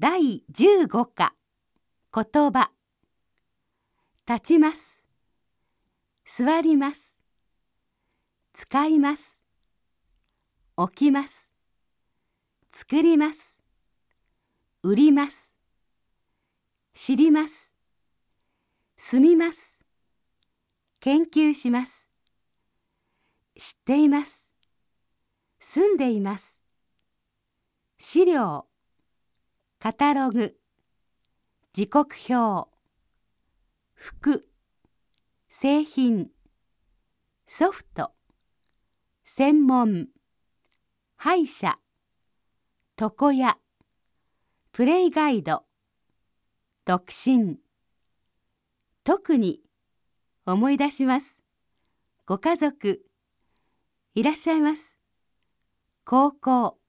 第15課。言葉。立ちます。座ります。使います。起きます。作ります。売ります。知ります。住みます。研究します。知っています。住んでいます。資料。カタログ。時刻表。服。製品。ソフト。専門。歯医者。床屋。プレイガイド。独身。特に。思い出します。ご家族。いらっしゃいます。高校。